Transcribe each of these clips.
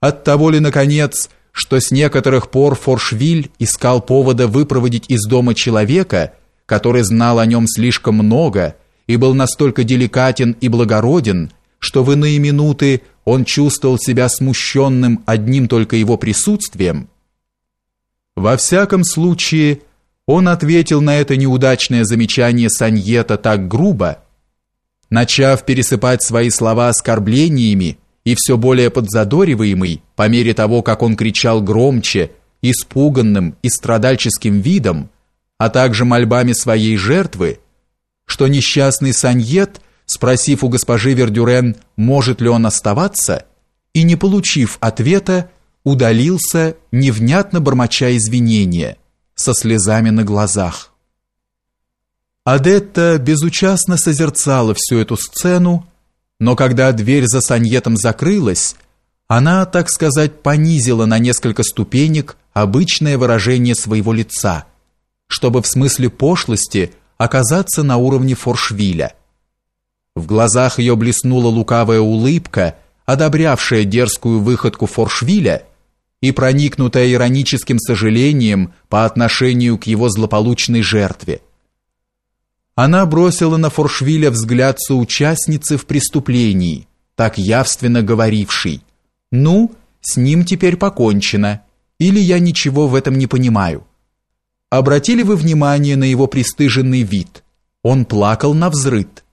От того ли, наконец, что с некоторых пор Форшвиль искал повода выпроводить из дома человека, который знал о нем слишком много и был настолько деликатен и благороден, что в иные минуты он чувствовал себя смущенным одним только его присутствием? Во всяком случае, он ответил на это неудачное замечание Саньета так грубо, начав пересыпать свои слова оскорблениями и все более подзадориваемый, по мере того, как он кричал громче, испуганным и страдальческим видом, а также мольбами своей жертвы, что несчастный Саньет, спросив у госпожи Вердюрен, может ли он оставаться, и не получив ответа, удалился, невнятно бормоча извинения, со слезами на глазах. Адетта безучастно созерцала всю эту сцену, но когда дверь за Саньетом закрылась, она, так сказать, понизила на несколько ступенек обычное выражение своего лица, чтобы в смысле пошлости оказаться на уровне Форшвиля. В глазах ее блеснула лукавая улыбка, одобрявшая дерзкую выходку Форшвиля и проникнутая ироническим сожалением по отношению к его злополучной жертве. Она бросила на Форшвиля взгляд соучастницы в преступлении, так явственно говорившей «Ну, с ним теперь покончено, или я ничего в этом не понимаю». Обратили вы внимание на его пристыженный вид? Он плакал на взрыд.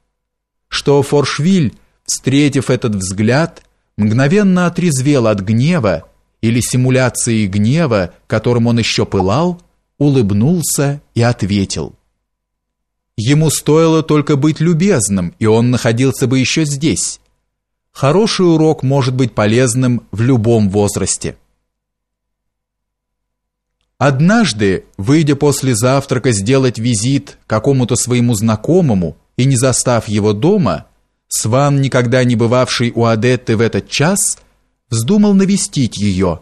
Что Форшвиль, встретив этот взгляд, мгновенно отрезвел от гнева или симуляции гнева, которым он еще пылал, улыбнулся и ответил – Ему стоило только быть любезным, и он находился бы еще здесь. Хороший урок может быть полезным в любом возрасте. Однажды, выйдя после завтрака сделать визит какому-то своему знакомому и не застав его дома, Сван, никогда не бывавший у Адетты в этот час, вздумал навестить ее,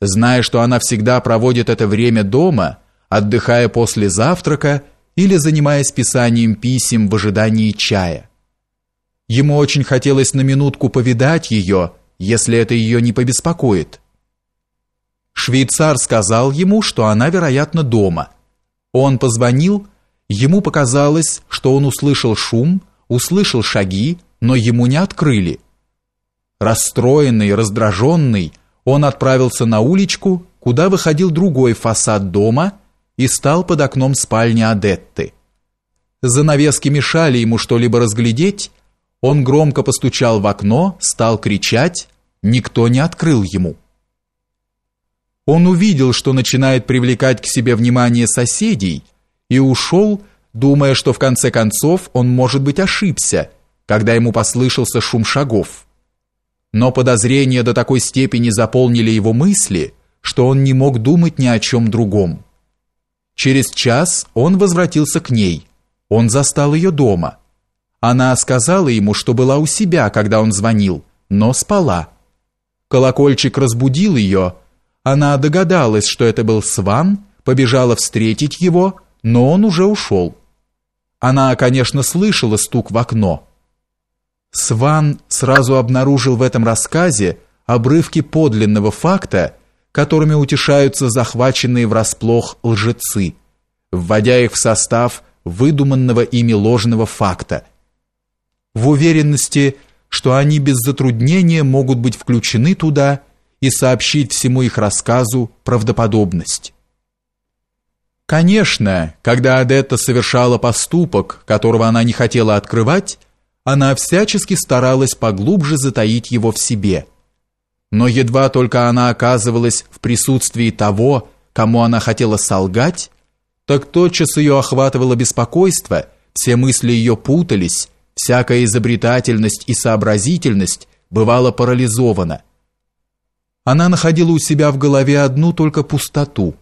зная, что она всегда проводит это время дома, отдыхая после завтрака или занимаясь писанием писем в ожидании чая. Ему очень хотелось на минутку повидать ее, если это ее не побеспокоит. Швейцар сказал ему, что она, вероятно, дома. Он позвонил, ему показалось, что он услышал шум, услышал шаги, но ему не открыли. Расстроенный, раздраженный, он отправился на уличку, куда выходил другой фасад дома – и стал под окном спальни Адетты. Занавески мешали ему что-либо разглядеть, он громко постучал в окно, стал кричать, никто не открыл ему. Он увидел, что начинает привлекать к себе внимание соседей, и ушел, думая, что в конце концов он, может быть, ошибся, когда ему послышался шум шагов. Но подозрения до такой степени заполнили его мысли, что он не мог думать ни о чем другом. Через час он возвратился к ней. Он застал ее дома. Она сказала ему, что была у себя, когда он звонил, но спала. Колокольчик разбудил ее. Она догадалась, что это был Сван, побежала встретить его, но он уже ушел. Она, конечно, слышала стук в окно. Сван сразу обнаружил в этом рассказе обрывки подлинного факта, которыми утешаются захваченные врасплох лжецы, вводя их в состав выдуманного ими ложного факта, в уверенности, что они без затруднения могут быть включены туда и сообщить всему их рассказу правдоподобность. Конечно, когда Адетта совершала поступок, которого она не хотела открывать, она всячески старалась поглубже затаить его в себе – но едва только она оказывалась в присутствии того, кому она хотела солгать, так тотчас ее охватывало беспокойство, все мысли ее путались, всякая изобретательность и сообразительность бывала парализована. Она находила у себя в голове одну только пустоту.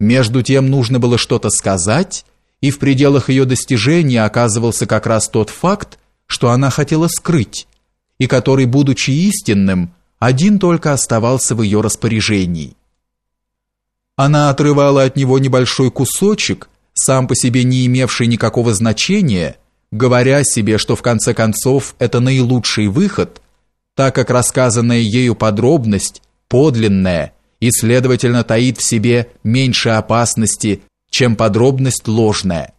Между тем нужно было что-то сказать, и в пределах ее достижения оказывался как раз тот факт, что она хотела скрыть, и который, будучи истинным, один только оставался в ее распоряжении. Она отрывала от него небольшой кусочек, сам по себе не имевший никакого значения, говоря себе, что в конце концов это наилучший выход, так как рассказанная ею подробность подлинная и, следовательно, таит в себе меньше опасности, чем подробность ложная.